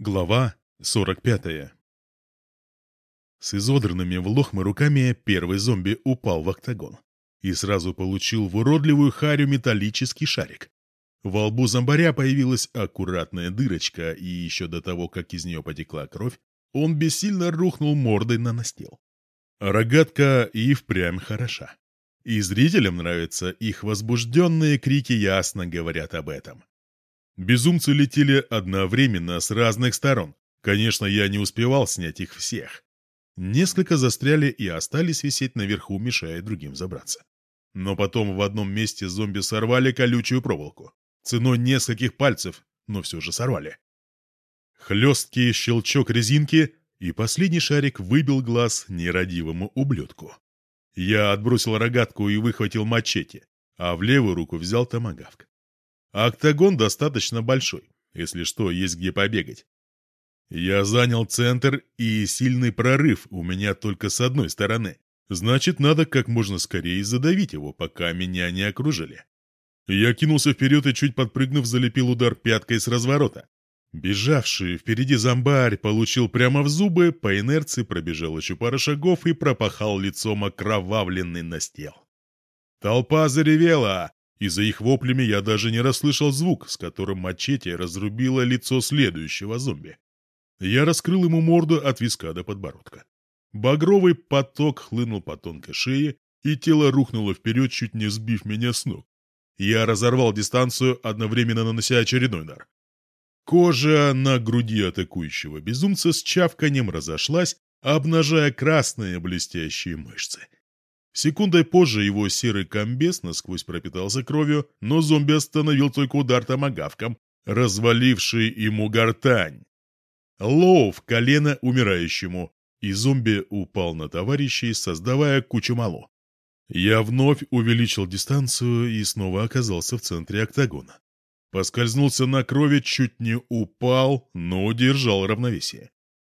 Глава 45 С изодранными в лохмы руками первый зомби упал в октагон и сразу получил в уродливую харю металлический шарик. Во лбу зомбаря появилась аккуратная дырочка, и еще до того, как из нее потекла кровь, он бессильно рухнул мордой на настил. Рогатка и впрямь хороша. И зрителям нравятся их возбужденные крики ясно говорят об этом. Безумцы летели одновременно с разных сторон. Конечно, я не успевал снять их всех. Несколько застряли и остались висеть наверху, мешая другим забраться. Но потом в одном месте зомби сорвали колючую проволоку. Ценой нескольких пальцев, но все же сорвали. Хлесткий щелчок резинки, и последний шарик выбил глаз нерадивому ублюдку. Я отбросил рогатку и выхватил мачете, а в левую руку взял томагавк. А октагон достаточно большой, если что, есть где побегать. Я занял центр, и сильный прорыв у меня только с одной стороны. Значит, надо как можно скорее задавить его, пока меня не окружили. Я кинулся вперед и, чуть подпрыгнув, залепил удар пяткой с разворота. Бежавший впереди зомбарь получил прямо в зубы, по инерции пробежал еще пара шагов и пропахал лицом окровавленный настил. Толпа заревела, и за их воплями я даже не расслышал звук, с которым мачете разрубило лицо следующего зомби. Я раскрыл ему морду от виска до подбородка. Багровый поток хлынул по тонкой шее, и тело рухнуло вперед, чуть не сбив меня с ног. Я разорвал дистанцию, одновременно нанося очередной удар. Кожа на груди атакующего безумца с чавканием разошлась, обнажая красные блестящие мышцы. Секундой позже его серый комбез насквозь пропитался кровью, но зомби остановил только удар томагавком, разваливший ему гортань. Лоу в колено умирающему, и зомби упал на товарищей, создавая кучу мало. Я вновь увеличил дистанцию и снова оказался в центре октагона. Поскользнулся на крови, чуть не упал, но удержал равновесие.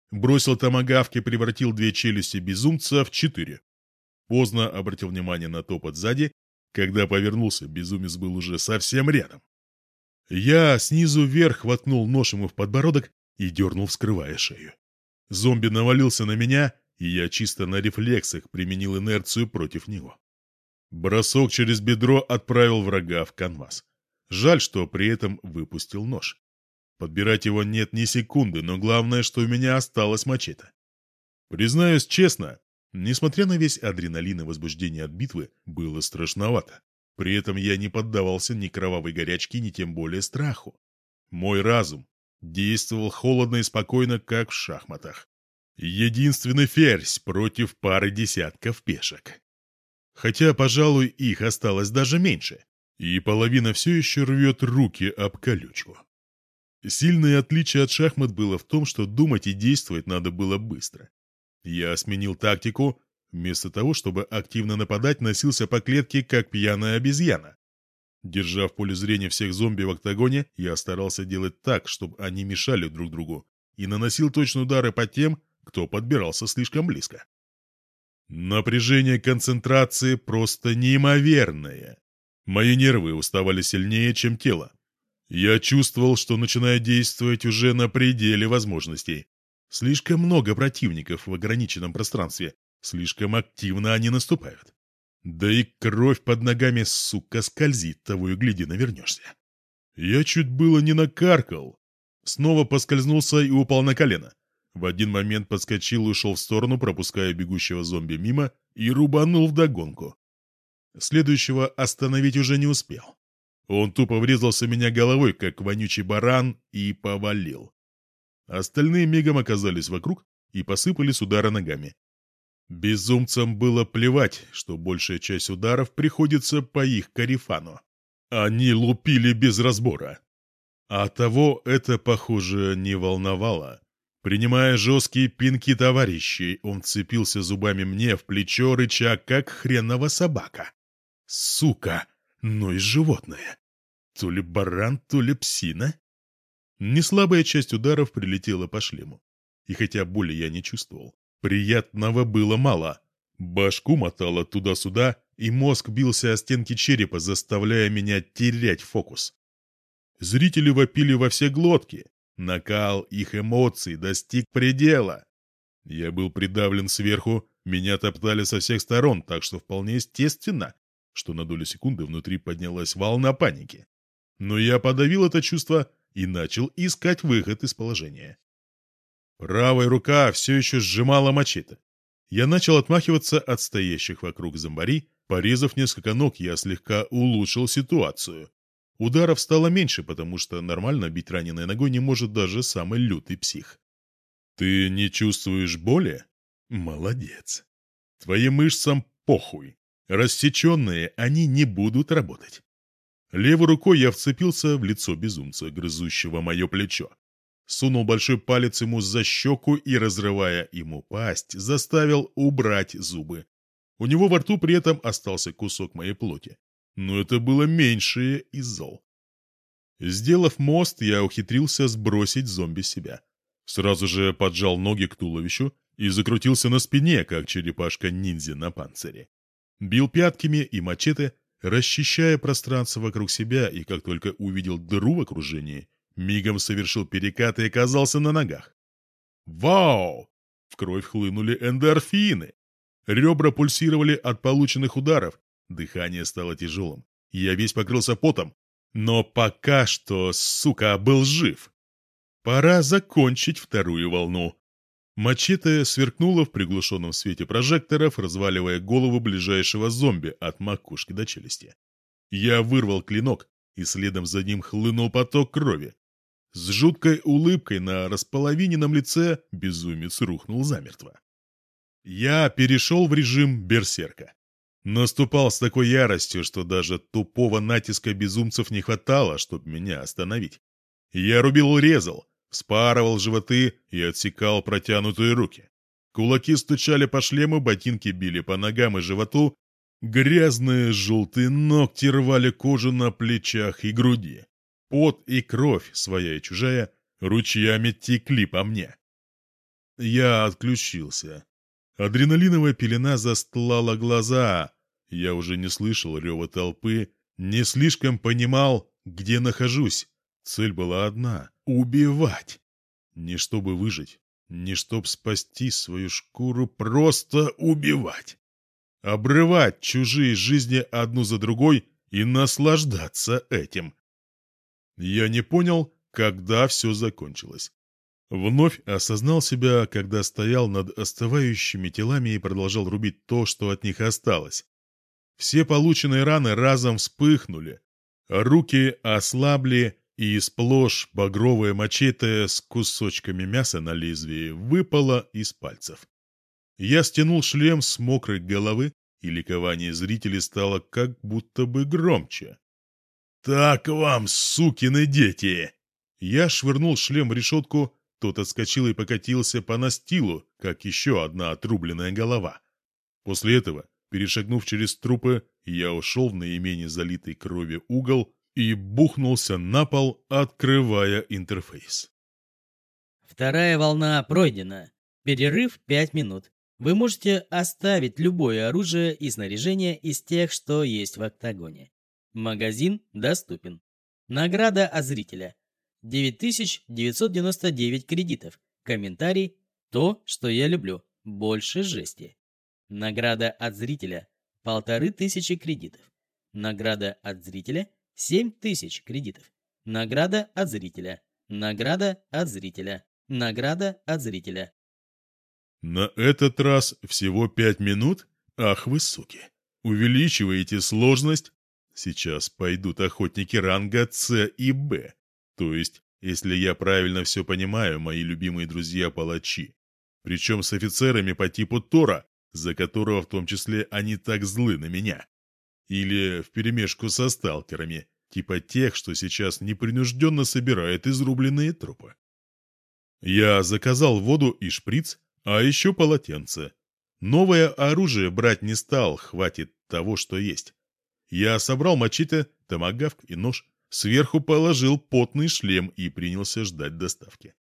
Бросил томагавки, превратил две челюсти безумца в четыре. Поздно обратил внимание на топот сзади, когда повернулся, безумец был уже совсем рядом. Я снизу вверх воткнул нож ему в подбородок и дернул, вскрывая шею. Зомби навалился на меня, и я чисто на рефлексах применил инерцию против него. Бросок через бедро отправил врага в канвас. Жаль, что при этом выпустил нож. Подбирать его нет ни секунды, но главное, что у меня осталось мачете. Признаюсь честно, Несмотря на весь адреналин и возбуждение от битвы, было страшновато. При этом я не поддавался ни кровавой горячке, ни тем более страху. Мой разум действовал холодно и спокойно, как в шахматах. Единственный ферзь против пары десятков пешек. Хотя, пожалуй, их осталось даже меньше, и половина все еще рвет руки об колючку. Сильное отличие от шахмат было в том, что думать и действовать надо было быстро. Я сменил тактику. Вместо того, чтобы активно нападать, носился по клетке, как пьяная обезьяна. Держа в поле зрения всех зомби в октагоне, я старался делать так, чтобы они мешали друг другу, и наносил точные удары по тем, кто подбирался слишком близко. Напряжение концентрации просто неимоверное. Мои нервы уставали сильнее, чем тело. Я чувствовал, что начинаю действовать уже на пределе возможностей. Слишком много противников в ограниченном пространстве, слишком активно они наступают. Да и кровь под ногами, сука, скользит, того и гляди, навернешься. Я чуть было не накаркал. Снова поскользнулся и упал на колено. В один момент подскочил и ушел в сторону, пропуская бегущего зомби мимо, и рубанул вдогонку. Следующего остановить уже не успел. Он тупо врезался меня головой, как вонючий баран, и повалил. Остальные мигом оказались вокруг и посыпались удары ногами. Безумцам было плевать, что большая часть ударов приходится по их карифану. Они лупили без разбора. А того это, похоже, не волновало. Принимая жесткие пинки товарищей, он цепился зубами мне в плечо, рыча, как хренова собака. Сука, ну и животное. То ли баран, то ли псина. Неслабая часть ударов прилетела по шлему. И хотя боли я не чувствовал, приятного было мало. Башку мотало туда-сюда, и мозг бился о стенки черепа, заставляя меня терять фокус. Зрители вопили во все глотки, Накал их эмоций достиг предела. Я был придавлен сверху, меня топтали со всех сторон, так что вполне естественно, что на долю секунды внутри поднялась волна паники. Но я подавил это чувство и начал искать выход из положения. Правая рука все еще сжимала мачете. Я начал отмахиваться от стоящих вокруг зомбари, порезав несколько ног, я слегка улучшил ситуацию. Ударов стало меньше, потому что нормально бить раненой ногой не может даже самый лютый псих. Ты не чувствуешь боли? Молодец. Твоим мышцам похуй. Рассеченные они не будут работать. Левой рукой я вцепился в лицо безумца, грызущего мое плечо. Сунул большой палец ему за щеку и, разрывая ему пасть, заставил убрать зубы. У него во рту при этом остался кусок моей плоти но это было меньшее из зол. Сделав мост, я ухитрился сбросить зомби себя. Сразу же поджал ноги к туловищу и закрутился на спине, как черепашка-ниндзя на панцире. Бил пятками и мачете, расчищая пространство вокруг себя, и как только увидел дыру в окружении, мигом совершил перекат и оказался на ногах. Вау! В кровь хлынули эндорфины. Ребра пульсировали от полученных ударов, Дыхание стало тяжелым. Я весь покрылся потом. Но пока что, сука, был жив. Пора закончить вторую волну. Мачете сверкнуло в приглушенном свете прожекторов, разваливая голову ближайшего зомби от макушки до челюсти. Я вырвал клинок, и следом за ним хлынул поток крови. С жуткой улыбкой на располовиненном лице безумец рухнул замертво. Я перешел в режим берсерка. Наступал с такой яростью, что даже тупого натиска безумцев не хватало, чтобы меня остановить. Я рубил-резал, спарывал животы и отсекал протянутые руки. Кулаки стучали по шлему, ботинки били по ногам и животу, грязные желтые ногти рвали кожу на плечах и груди. Пот и кровь, своя и чужая, ручьями текли по мне. Я отключился. Адреналиновая пелена застлала глаза. Я уже не слышал рева толпы, не слишком понимал, где нахожусь. Цель была одна — убивать. Не чтобы выжить, не чтоб спасти свою шкуру, просто убивать. Обрывать чужие жизни одну за другой и наслаждаться этим. Я не понял, когда все закончилось. Вновь осознал себя, когда стоял над остывающими телами и продолжал рубить то, что от них осталось. Все полученные раны разом вспыхнули. Руки ослабли, и сплошь багровое мачете с кусочками мяса на лезвии выпало из пальцев. Я стянул шлем с мокрой головы, и ликование зрителей стало как будто бы громче. «Так вам, сукины дети!» Я швырнул шлем в решетку, тот отскочил и покатился по настилу, как еще одна отрубленная голова. После этого, перешагнув через трупы, я ушел в наименее залитый кровью угол и бухнулся на пол, открывая интерфейс. Вторая волна пройдена. Перерыв 5 минут. Вы можете оставить любое оружие и снаряжение из тех, что есть в октагоне. Магазин доступен. Награда от зрителя. 9999 кредитов. Комментарий «То, что я люблю. Больше жести». Награда от зрителя – полторы тысячи кредитов. Награда от зрителя – семь тысяч кредитов. Награда от зрителя. Награда от зрителя. Награда от зрителя. На этот раз всего пять минут? Ах вы суки! Увеличиваете сложность? Сейчас пойдут охотники ранга С и Б. То есть, если я правильно все понимаю, мои любимые друзья-палачи. Причем с офицерами по типу Тора, за которого в том числе они так злы на меня. Или вперемешку со сталкерами, типа тех, что сейчас непринужденно собирают изрубленные трупы. Я заказал воду и шприц, а еще полотенце. Новое оружие брать не стал, хватит того, что есть. Я собрал мачете, томагавк и нож, Сверху положил потный шлем и принялся ждать доставки.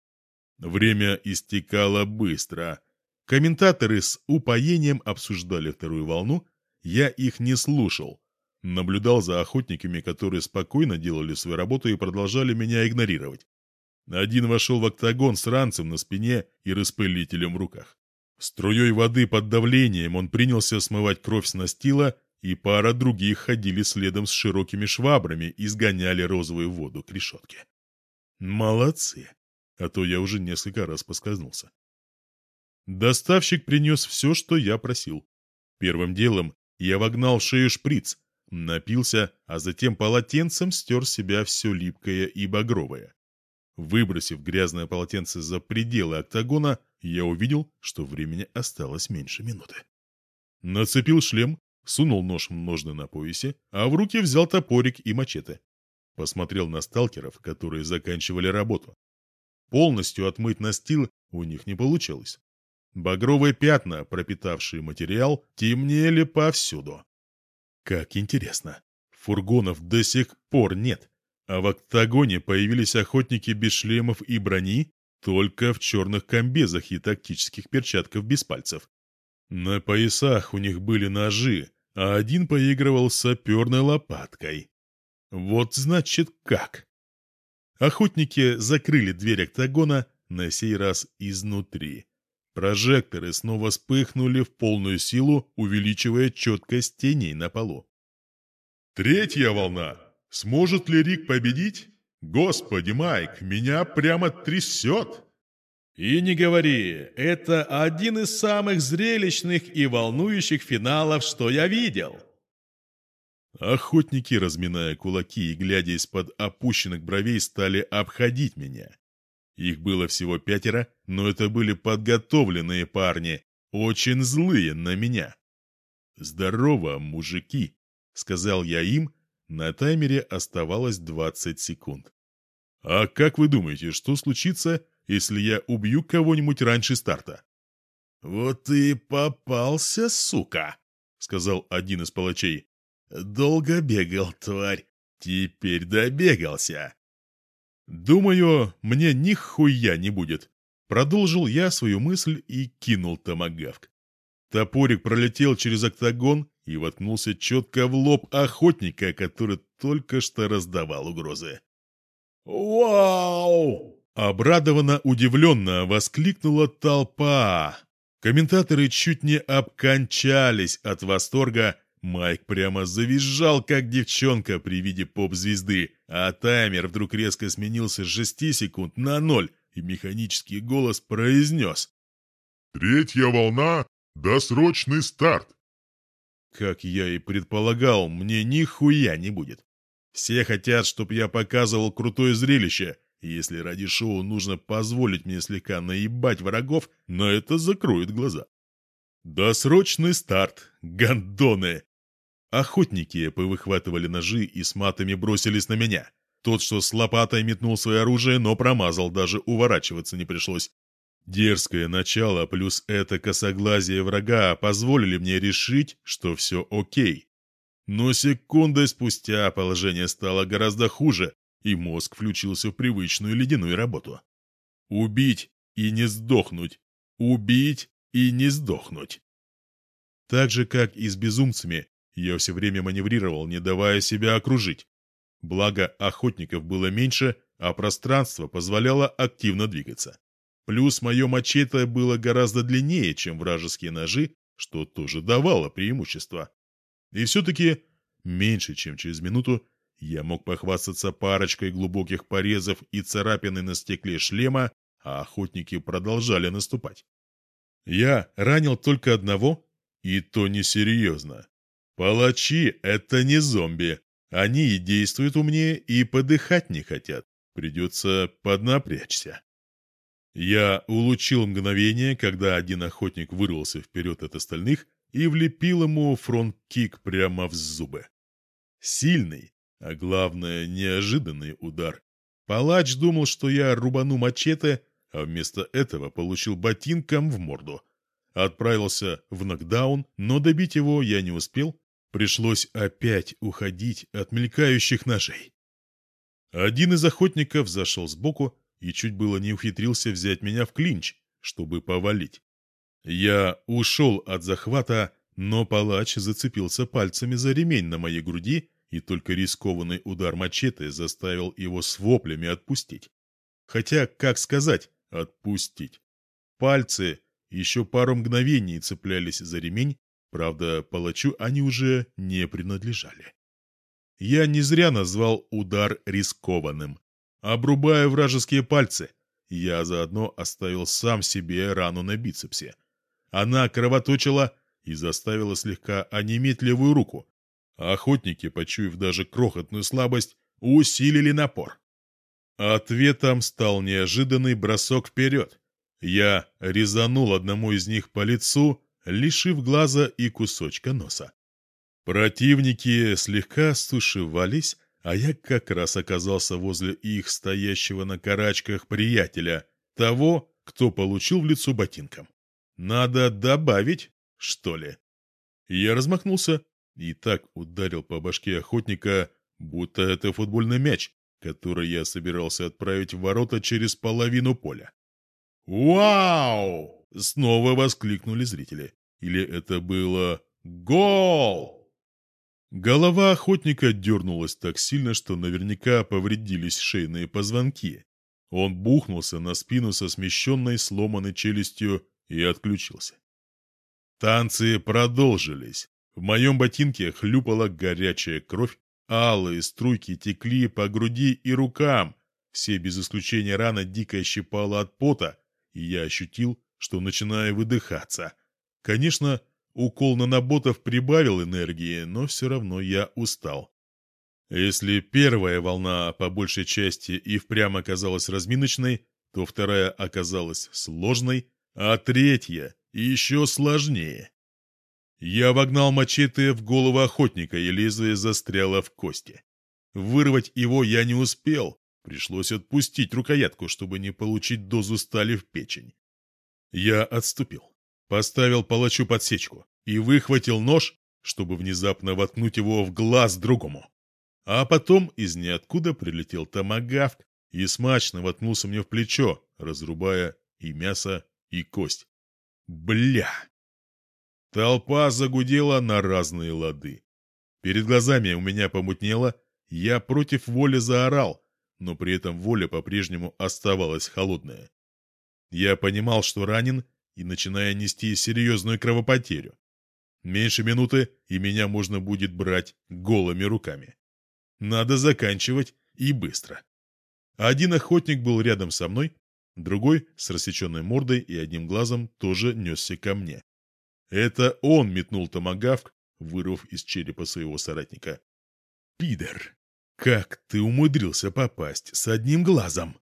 Время истекало быстро. Комментаторы с упоением обсуждали вторую волну, я их не слушал. Наблюдал за охотниками, которые спокойно делали свою работу и продолжали меня игнорировать. Один вошел в октагон с ранцем на спине и распылителем в руках. Струей воды под давлением он принялся смывать кровь с настила, и пара других ходили следом с широкими швабрами и сгоняли розовую воду к решетке. Молодцы, а то я уже несколько раз поскользнулся. Доставщик принес все, что я просил. Первым делом я вогнал шею шприц, напился, а затем полотенцем стер себя все липкое и багровое. Выбросив грязное полотенце за пределы октагона, я увидел, что времени осталось меньше минуты. Нацепил шлем, сунул нож в ножны на поясе, а в руки взял топорик и мачете. Посмотрел на сталкеров, которые заканчивали работу. Полностью отмыть настил у них не получилось. Багровые пятна, пропитавшие материал, темнели повсюду. Как интересно. Фургонов до сих пор нет, а в октагоне появились охотники без шлемов и брони, только в черных комбезах и тактических перчатках без пальцев. На поясах у них были ножи, а один поигрывал саперной лопаткой. Вот значит как. Охотники закрыли дверь октагона, на сей раз изнутри. Прожекторы снова вспыхнули в полную силу, увеличивая четкость теней на полу. «Третья волна! Сможет ли Рик победить? Господи, Майк, меня прямо трясет!» И не говори, это один из самых зрелищных и волнующих финалов, что я видел. Охотники, разминая кулаки и глядя из-под опущенных бровей, стали обходить меня. Их было всего пятеро, но это были подготовленные парни, очень злые на меня. «Здорово, мужики», — сказал я им, на таймере оставалось 20 секунд. «А как вы думаете, что случится, если я убью кого-нибудь раньше старта?» «Вот ты попался, сука», — сказал один из палачей. «Долго бегал, тварь, теперь добегался». «Думаю, мне нихуя не будет», — продолжил я свою мысль и кинул томагавк. Топорик пролетел через октагон и воткнулся четко в лоб охотника, который только что раздавал угрозы. «Вау!» — обрадованно, удивленно воскликнула толпа. Комментаторы чуть не обкончались от восторга, Майк прямо завизжал, как девчонка при виде поп-звезды, а таймер вдруг резко сменился с 6 секунд на 0, и механический голос произнес. «Третья волна — досрочный старт!» Как я и предполагал, мне нихуя не будет. Все хотят, чтобы я показывал крутое зрелище, и если ради шоу нужно позволить мне слегка наебать врагов, на это закроют глаза. Досрочный старт, гандоны! Охотники повыхватывали ножи и с матами бросились на меня. Тот, что с лопатой метнул свое оружие, но промазал, даже уворачиваться не пришлось. Дерзкое начало плюс это косоглазие врага позволили мне решить, что все окей. Но секундой спустя положение стало гораздо хуже, и мозг включился в привычную ледяную работу. Убить и не сдохнуть. Убить и не сдохнуть. Так же, как и с безумцами, я все время маневрировал, не давая себя окружить. Благо, охотников было меньше, а пространство позволяло активно двигаться. Плюс мое мачете было гораздо длиннее, чем вражеские ножи, что тоже давало преимущество. И все-таки меньше, чем через минуту, я мог похвастаться парочкой глубоких порезов и царапины на стекле шлема, а охотники продолжали наступать. Я ранил только одного, и то несерьезно. Палачи — это не зомби. Они и действуют умнее, и подыхать не хотят. Придется поднапрячься. Я улучил мгновение, когда один охотник вырвался вперед от остальных и влепил ему фронт-кик прямо в зубы. Сильный, а главное, неожиданный удар. Палач думал, что я рубану мачете, а вместо этого получил ботинком в морду. Отправился в нокдаун, но добить его я не успел, Пришлось опять уходить от мелькающих ножей. Один из охотников зашел сбоку и чуть было не ухитрился взять меня в клинч, чтобы повалить. Я ушел от захвата, но палач зацепился пальцами за ремень на моей груди, и только рискованный удар мачете заставил его с воплями отпустить. Хотя, как сказать, отпустить. Пальцы еще пару мгновений цеплялись за ремень, правда, палачу они уже не принадлежали. Я не зря назвал удар рискованным. Обрубая вражеские пальцы, я заодно оставил сам себе рану на бицепсе. Она кровоточила и заставила слегка онеметь левую руку. Охотники, почуяв даже крохотную слабость, усилили напор. Ответом стал неожиданный бросок вперед. Я резанул одному из них по лицу, лишив глаза и кусочка носа. Противники слегка стушевались, а я как раз оказался возле их стоящего на карачках приятеля, того, кто получил в лицо ботинком. Надо добавить, что ли? Я размахнулся и так ударил по башке охотника, будто это футбольный мяч, который я собирался отправить в ворота через половину поля. «Вау!» — снова воскликнули зрители. Или это было «Гол!» Голова охотника дернулась так сильно, что наверняка повредились шейные позвонки. Он бухнулся на спину со смещенной сломанной челюстью и отключился. Танцы продолжились. В моем ботинке хлюпала горячая кровь, алые струйки текли по груди и рукам. Все без исключения рана дико щипала от пота, и я ощутил, что начинаю выдыхаться. Конечно, укол наноботов прибавил энергии, но все равно я устал. Если первая волна по большей части и впрямь оказалась разминочной, то вторая оказалась сложной, а третья еще сложнее. Я вогнал мачете в голову охотника, и лезвие застряло в кости. Вырвать его я не успел, пришлось отпустить рукоятку, чтобы не получить дозу стали в печень. Я отступил, поставил палачу подсечку и выхватил нож, чтобы внезапно воткнуть его в глаз другому. А потом из ниоткуда прилетел томагавк и смачно воткнулся мне в плечо, разрубая и мясо, и кость. Бля! Толпа загудела на разные лады. Перед глазами у меня помутнело, я против воли заорал, но при этом воля по-прежнему оставалась холодная. Я понимал, что ранен, и начинаю нести серьезную кровопотерю. Меньше минуты, и меня можно будет брать голыми руками. Надо заканчивать и быстро. Один охотник был рядом со мной, Другой, с рассеченной мордой и одним глазом, тоже несся ко мне. Это он метнул томагавк, вырвав из черепа своего соратника. «Пидор! Как ты умудрился попасть с одним глазом?»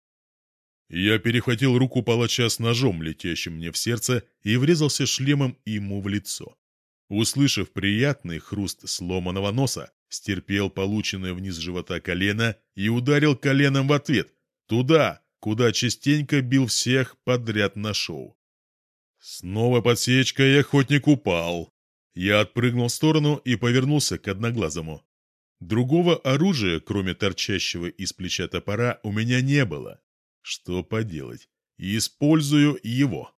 Я перехватил руку палача с ножом, летящим мне в сердце, и врезался шлемом ему в лицо. Услышав приятный хруст сломанного носа, стерпел полученное вниз живота колено и ударил коленом в ответ. Туда, куда частенько бил всех подряд на шоу. Снова подсечка, и охотник упал. Я отпрыгнул в сторону и повернулся к одноглазому. Другого оружия, кроме торчащего из плеча топора, у меня не было. Что поделать? Использую его.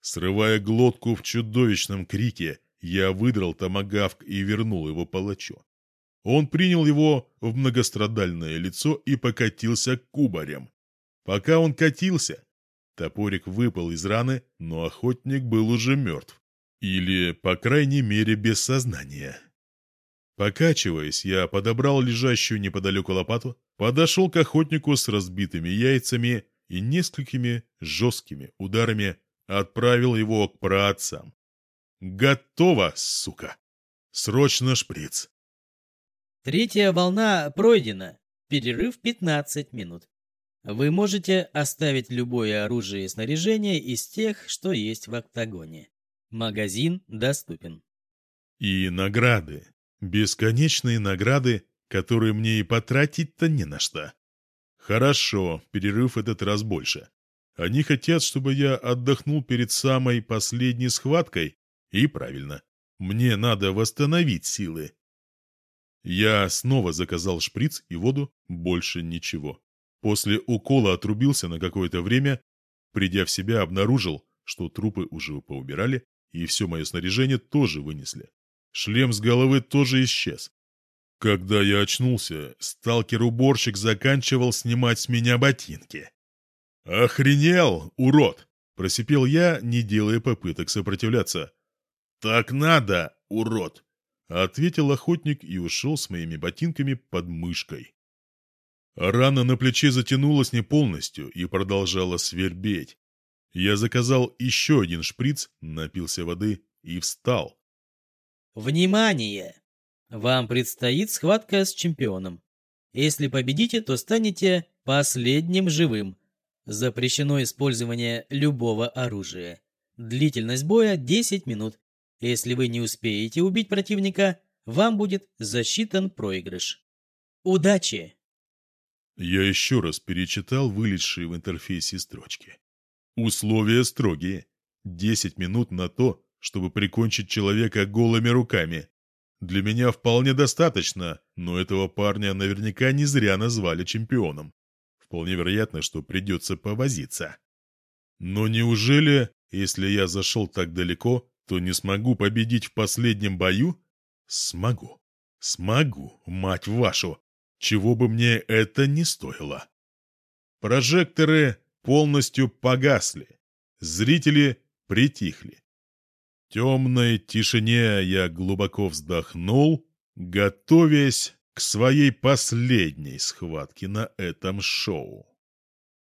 Срывая глотку в чудовищном крике, я выдрал томагавк и вернул его палачу. Он принял его в многострадальное лицо и покатился кубарем. Пока он катился, топорик выпал из раны, но охотник был уже мертв. Или, по крайней мере, без сознания. Покачиваясь, я подобрал лежащую неподалеку лопату, подошел к охотнику с разбитыми яйцами и несколькими жесткими ударами отправил его к праотцам. «Готово, сука! Срочно шприц!» Третья волна пройдена. Перерыв 15 минут. Вы можете оставить любое оружие и снаряжение из тех, что есть в октагоне. Магазин доступен. И награды. Бесконечные награды, которые мне и потратить-то не на что. Хорошо, перерыв этот раз больше. Они хотят, чтобы я отдохнул перед самой последней схваткой. И правильно. Мне надо восстановить силы. Я снова заказал шприц и воду, больше ничего. После укола отрубился на какое-то время, придя в себя, обнаружил, что трупы уже поубирали, и все мое снаряжение тоже вынесли. Шлем с головы тоже исчез. Когда я очнулся, сталкер-уборщик заканчивал снимать с меня ботинки. «Охренел, урод!» — просипел я, не делая попыток сопротивляться. «Так надо, урод!» — ответил охотник и ушел с моими ботинками под мышкой. Рана на плече затянулась не полностью и продолжала свербеть. Я заказал еще один шприц, напился воды и встал. Внимание! Вам предстоит схватка с чемпионом. Если победите, то станете последним живым. Запрещено использование любого оружия. Длительность боя 10 минут. Если вы не успеете убить противника, вам будет засчитан проигрыш. Удачи! Я еще раз перечитал вылезшие в интерфейсе строчки. Условия строгие. 10 минут на то, чтобы прикончить человека голыми руками. Для меня вполне достаточно, но этого парня наверняка не зря назвали чемпионом. Вполне вероятно, что придется повозиться. Но неужели, если я зашел так далеко, то не смогу победить в последнем бою? Смогу. Смогу, мать вашу чего бы мне это ни стоило. Прожекторы полностью погасли, зрители притихли. Темной тишине я глубоко вздохнул, готовясь к своей последней схватке на этом шоу.